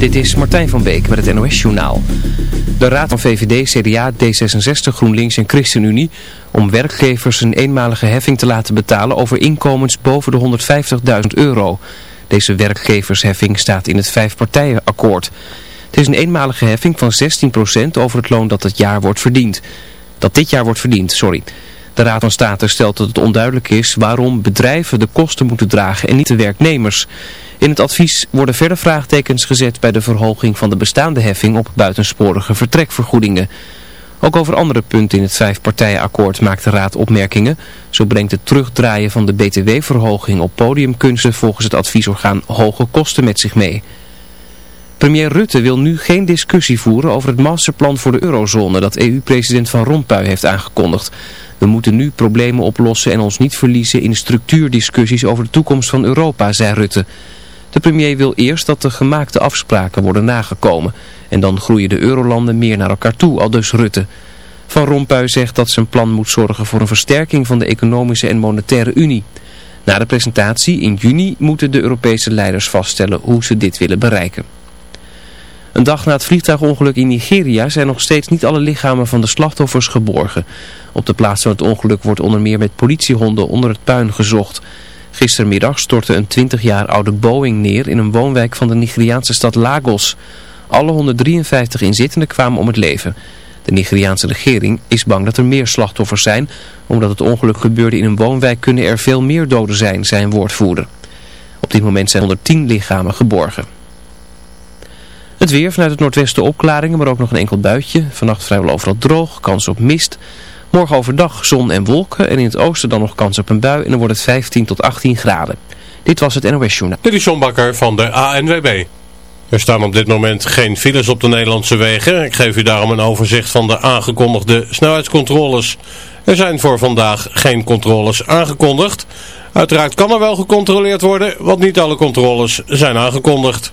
Dit is Martijn van Beek met het NOS-journaal. De Raad van VVD, CDA, D66, GroenLinks en ChristenUnie... om werkgevers een eenmalige heffing te laten betalen over inkomens boven de 150.000 euro. Deze werkgeversheffing staat in het vijfpartijenakkoord. Het is een eenmalige heffing van 16% over het loon dat het jaar wordt verdiend. Dat dit jaar wordt verdiend, sorry. De Raad van State stelt dat het onduidelijk is waarom bedrijven de kosten moeten dragen en niet de werknemers... In het advies worden verder vraagtekens gezet bij de verhoging van de bestaande heffing op buitensporige vertrekvergoedingen. Ook over andere punten in het vijfpartijenakkoord maakt de Raad opmerkingen. Zo brengt het terugdraaien van de btw-verhoging op podiumkunsten volgens het adviesorgaan hoge kosten met zich mee. Premier Rutte wil nu geen discussie voeren over het masterplan voor de eurozone dat EU-president Van Rompuy heeft aangekondigd. We moeten nu problemen oplossen en ons niet verliezen in structuurdiscussies over de toekomst van Europa, zei Rutte. De premier wil eerst dat de gemaakte afspraken worden nagekomen. En dan groeien de eurolanden meer naar elkaar toe, al dus Rutte. Van Rompuy zegt dat zijn plan moet zorgen voor een versterking van de economische en monetaire unie. Na de presentatie in juni moeten de Europese leiders vaststellen hoe ze dit willen bereiken. Een dag na het vliegtuigongeluk in Nigeria zijn nog steeds niet alle lichamen van de slachtoffers geborgen. Op de plaats van het ongeluk wordt onder meer met politiehonden onder het puin gezocht. Gistermiddag stortte een 20 jaar oude Boeing neer in een woonwijk van de Nigeriaanse stad Lagos. Alle 153 inzittenden kwamen om het leven. De Nigeriaanse regering is bang dat er meer slachtoffers zijn. Omdat het ongeluk gebeurde in een woonwijk kunnen er veel meer doden zijn, zei een woordvoerder. Op dit moment zijn 110 lichamen geborgen. Het weer vanuit het noordwesten opklaringen, maar ook nog een enkel buitje. Vannacht vrijwel overal droog, kans op mist. Morgen overdag zon en wolken en in het oosten dan nog kans op een bui en dan wordt het 15 tot 18 graden. Dit was het NOS Journaal. Dit is John Bakker van de ANWB. Er staan op dit moment geen files op de Nederlandse wegen. Ik geef u daarom een overzicht van de aangekondigde snelheidscontroles. Er zijn voor vandaag geen controles aangekondigd. Uiteraard kan er wel gecontroleerd worden, want niet alle controles zijn aangekondigd.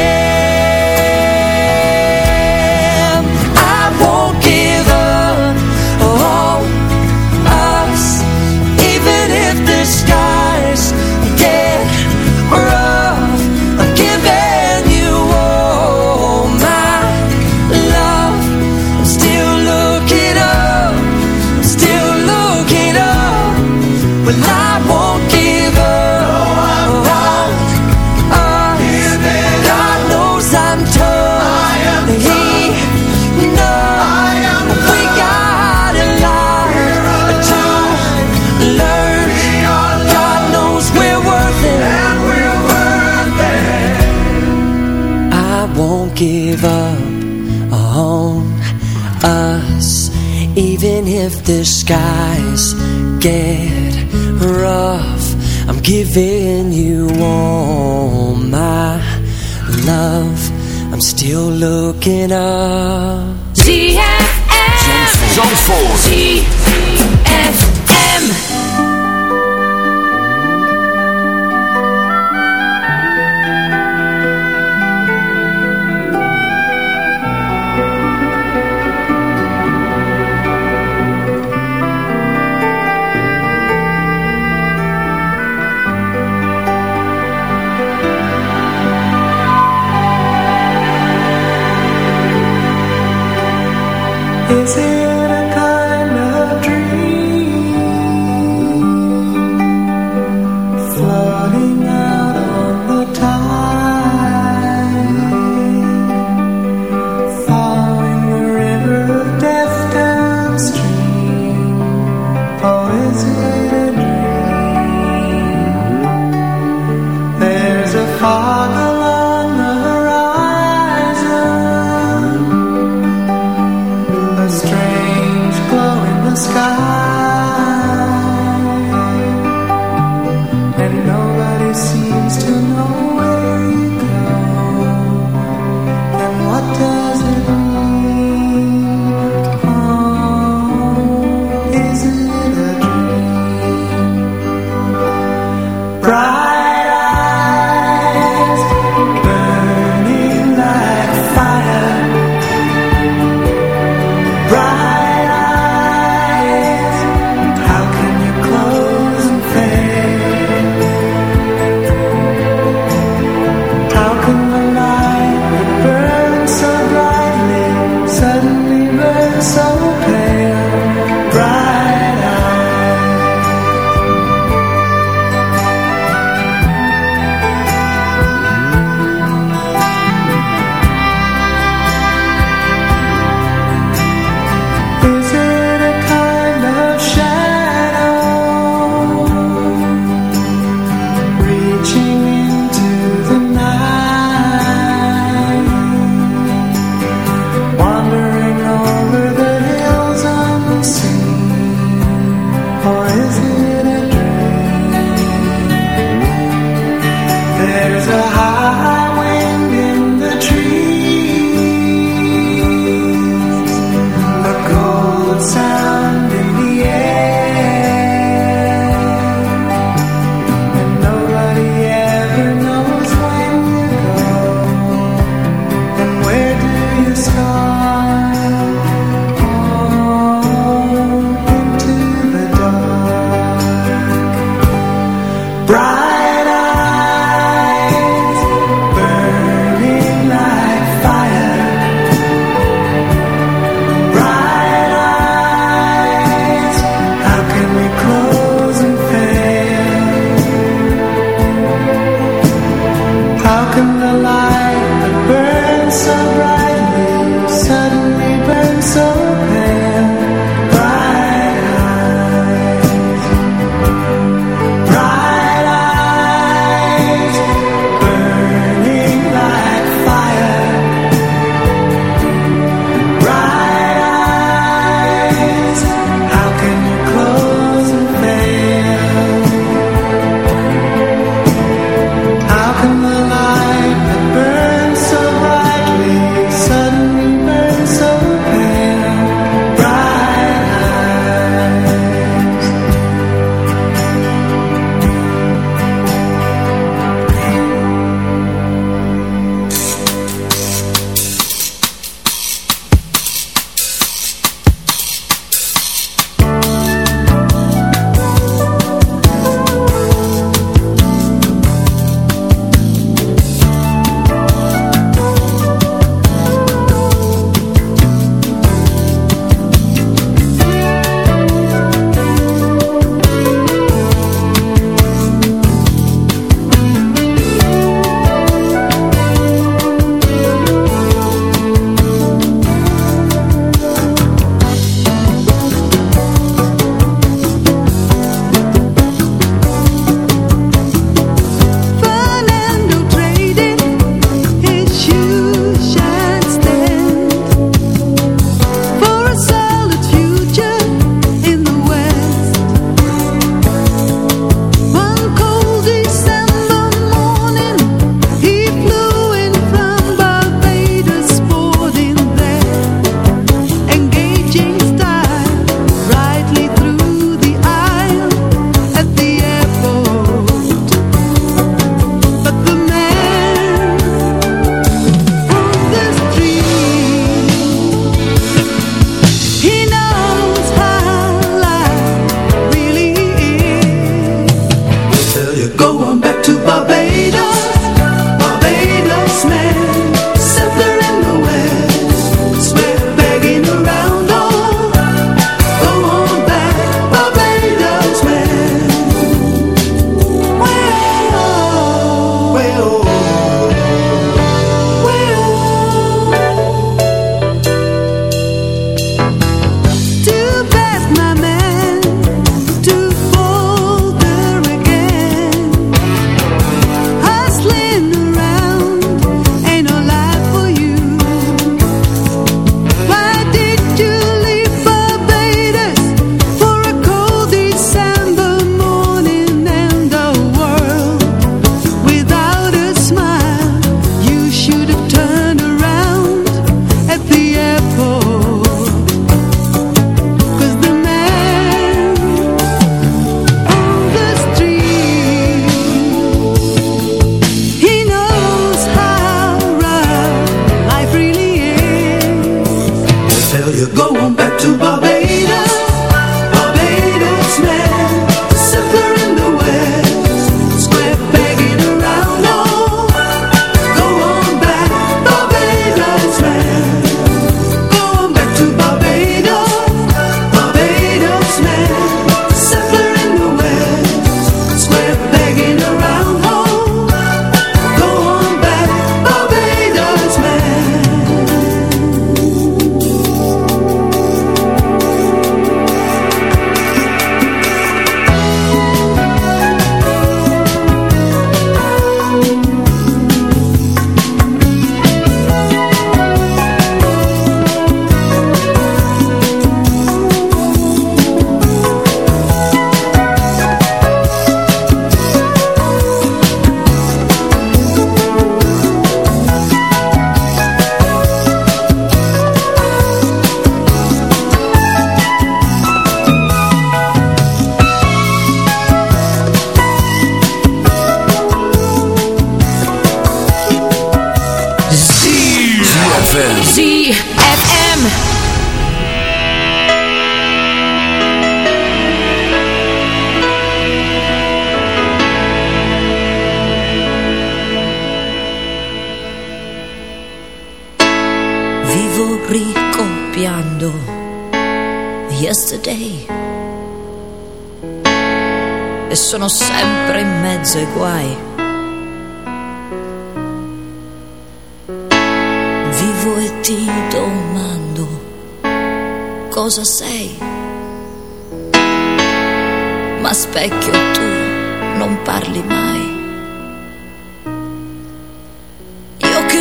looking up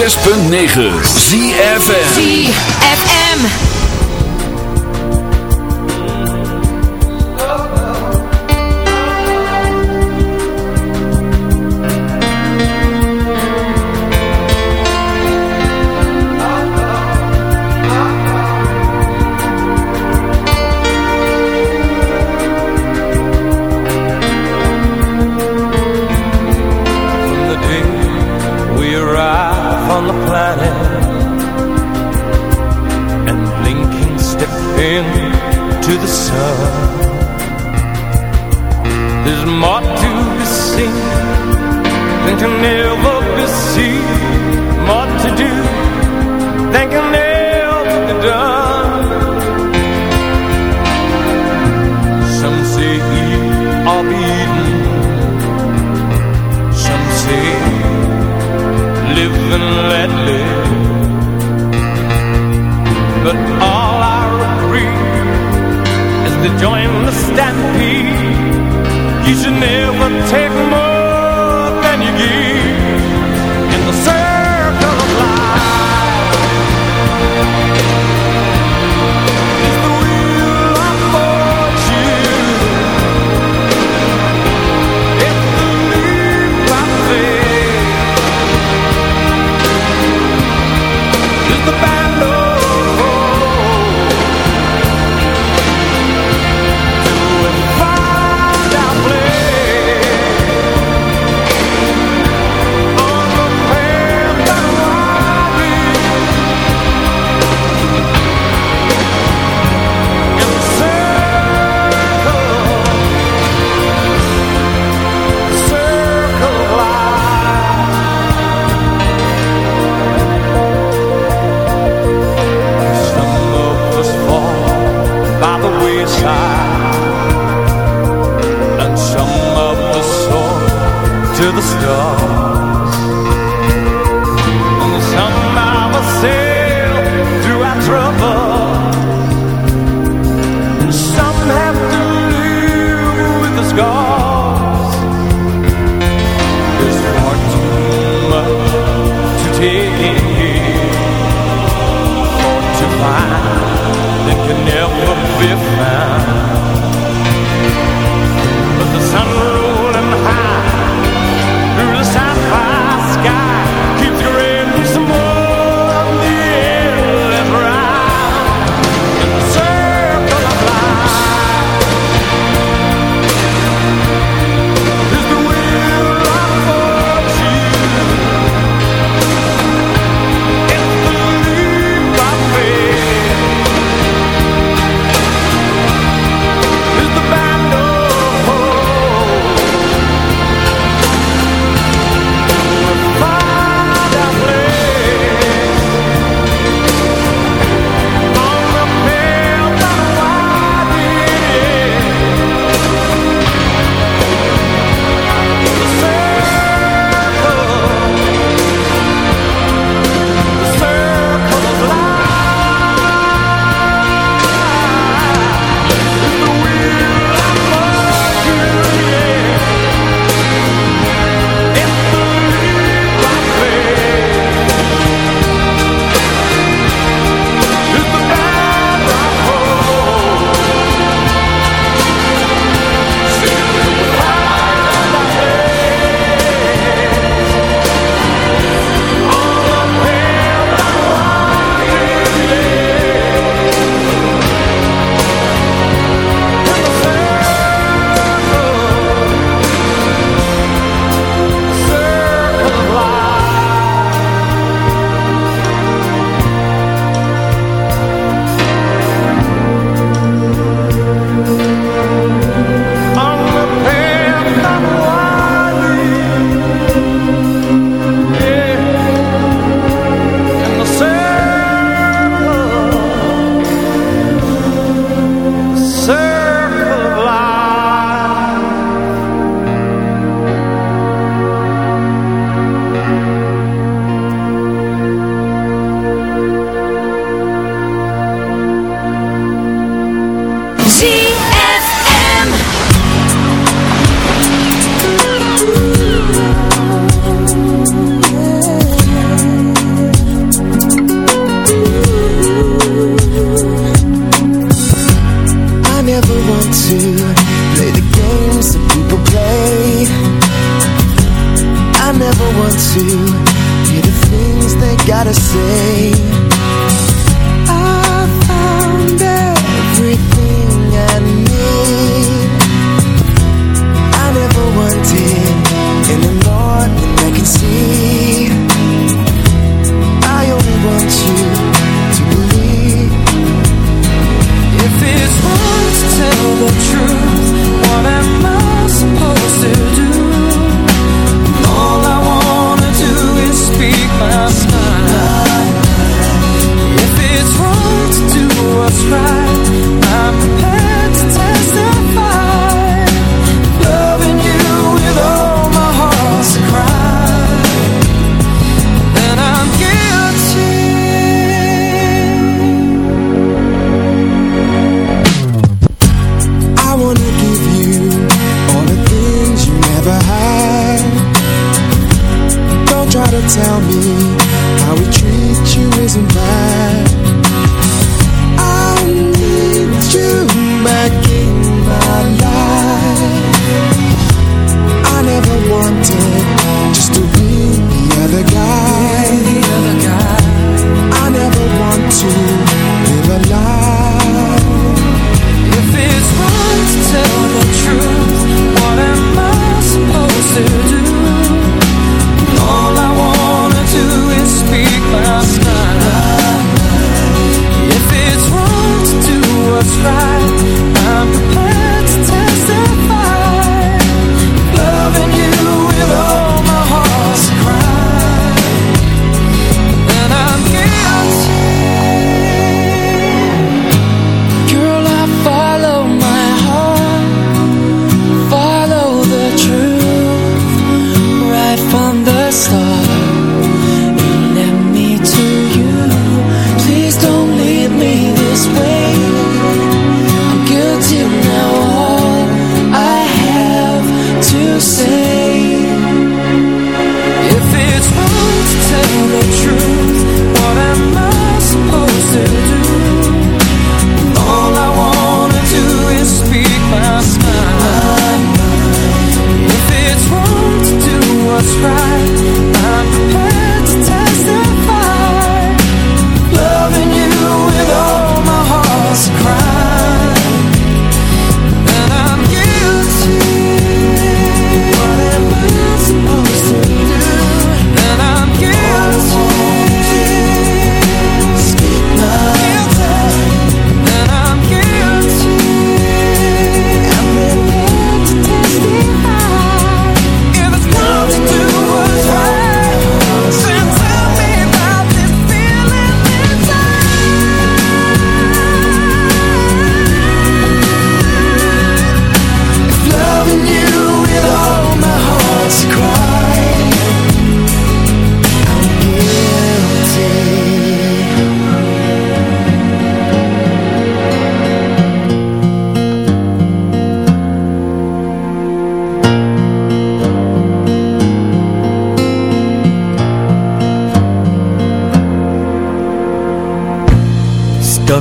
106.9 ZFM ZFM But all I agree is to join the stampede. You should never take more than you give. To hear the things they gotta say.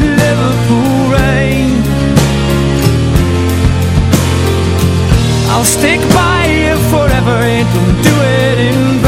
Liverpool rain I'll stick by you forever and don't do it in vain